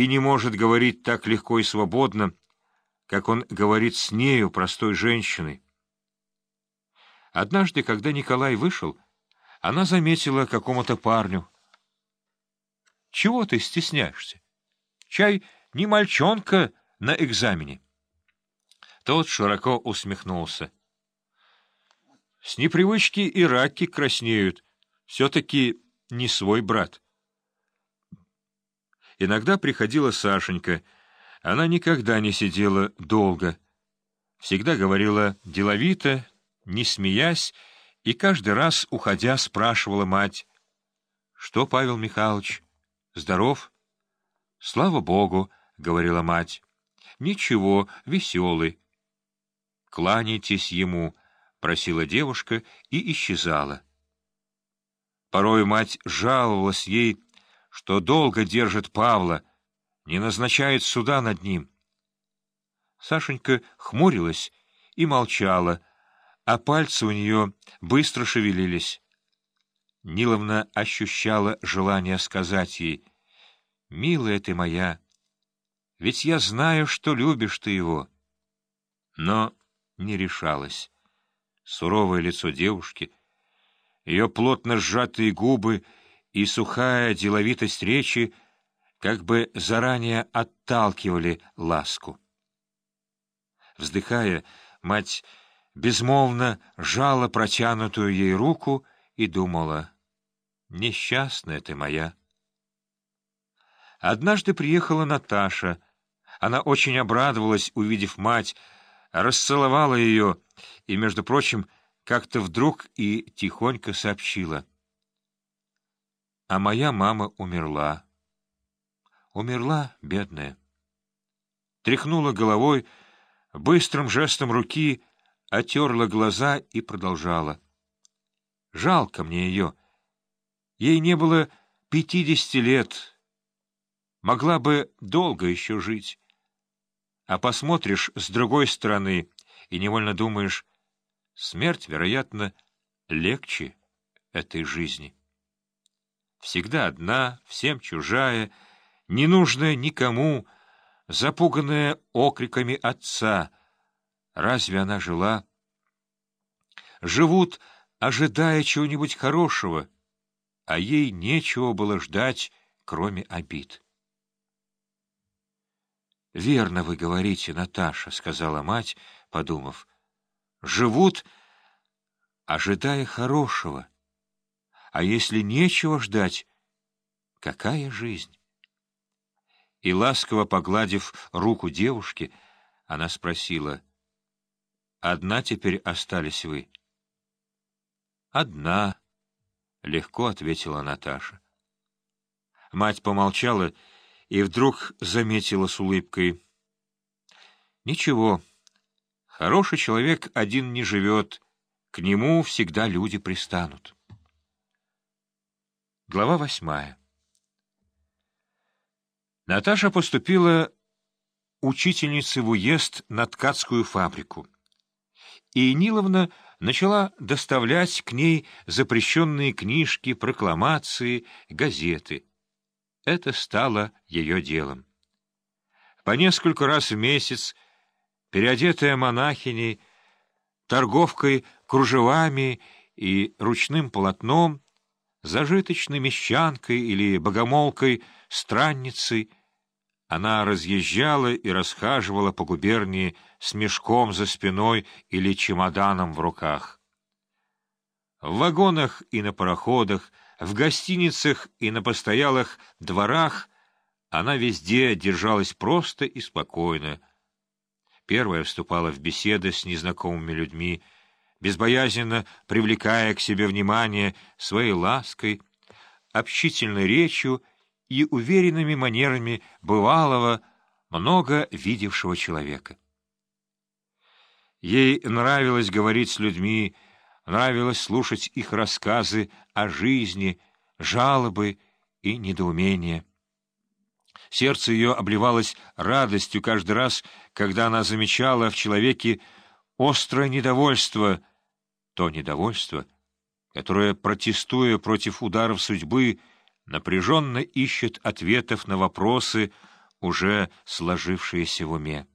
и не может говорить так легко и свободно, как он говорит с нею, простой женщиной. Однажды, когда Николай вышел, она заметила какому-то парню. — Чего ты стесняешься? Чай не мальчонка на экзамене. Тот широко усмехнулся. — С непривычки и раки краснеют. Все-таки не свой брат. Иногда приходила Сашенька. Она никогда не сидела долго. Всегда говорила деловито, не смеясь, и каждый раз, уходя, спрашивала мать. — Что, Павел Михайлович, здоров? — Слава Богу, — говорила мать. — Ничего, веселый. — Кланяйтесь ему, — просила девушка и исчезала. Порой мать жаловалась ей, что долго держит Павла, не назначает суда над ним. Сашенька хмурилась и молчала, а пальцы у нее быстро шевелились. Ниловна ощущала желание сказать ей, «Милая ты моя, ведь я знаю, что любишь ты его». Но не решалась. Суровое лицо девушки, ее плотно сжатые губы и сухая деловитость речи как бы заранее отталкивали ласку. Вздыхая, мать безмолвно жала протянутую ей руку и думала, «Несчастная ты моя». Однажды приехала Наташа. Она очень обрадовалась, увидев мать, расцеловала ее и, между прочим, как-то вдруг и тихонько сообщила. А моя мама умерла. Умерла, бедная. Тряхнула головой, быстрым жестом руки отерла глаза и продолжала. Жалко мне ее. Ей не было пятидесяти лет. Могла бы долго еще жить. А посмотришь с другой стороны и невольно думаешь, смерть, вероятно, легче этой жизни. Всегда одна, всем чужая, ненужная никому, запуганная окриками отца. Разве она жила? Живут, ожидая чего-нибудь хорошего, а ей нечего было ждать, кроме обид. — Верно вы говорите, Наташа, — сказала мать, подумав. — Живут, ожидая хорошего. А если нечего ждать, какая жизнь? И, ласково погладив руку девушки, она спросила, «Одна теперь остались вы?» «Одна», — легко ответила Наташа. Мать помолчала и вдруг заметила с улыбкой. «Ничего, хороший человек один не живет, к нему всегда люди пристанут». Глава восьмая. Наташа поступила учительницей в уезд на ткацкую фабрику, и Ниловна начала доставлять к ней запрещенные книжки, прокламации, газеты — это стало ее делом. По несколько раз в месяц, переодетая монахиней, торговкой кружевами и ручным полотном, зажиточной мещанкой или богомолкой, странницей, она разъезжала и расхаживала по губернии с мешком за спиной или чемоданом в руках. В вагонах и на пароходах — в гостиницах и на постоялых дворах она везде держалась просто и спокойно. Первая вступала в беседы с незнакомыми людьми, безбоязненно привлекая к себе внимание своей лаской, общительной речью и уверенными манерами бывалого, много видевшего человека. Ей нравилось говорить с людьми, Нравилось слушать их рассказы о жизни, жалобы и недоумения. Сердце ее обливалось радостью каждый раз, когда она замечала в человеке острое недовольство, то недовольство, которое, протестуя против ударов судьбы, напряженно ищет ответов на вопросы, уже сложившееся в уме.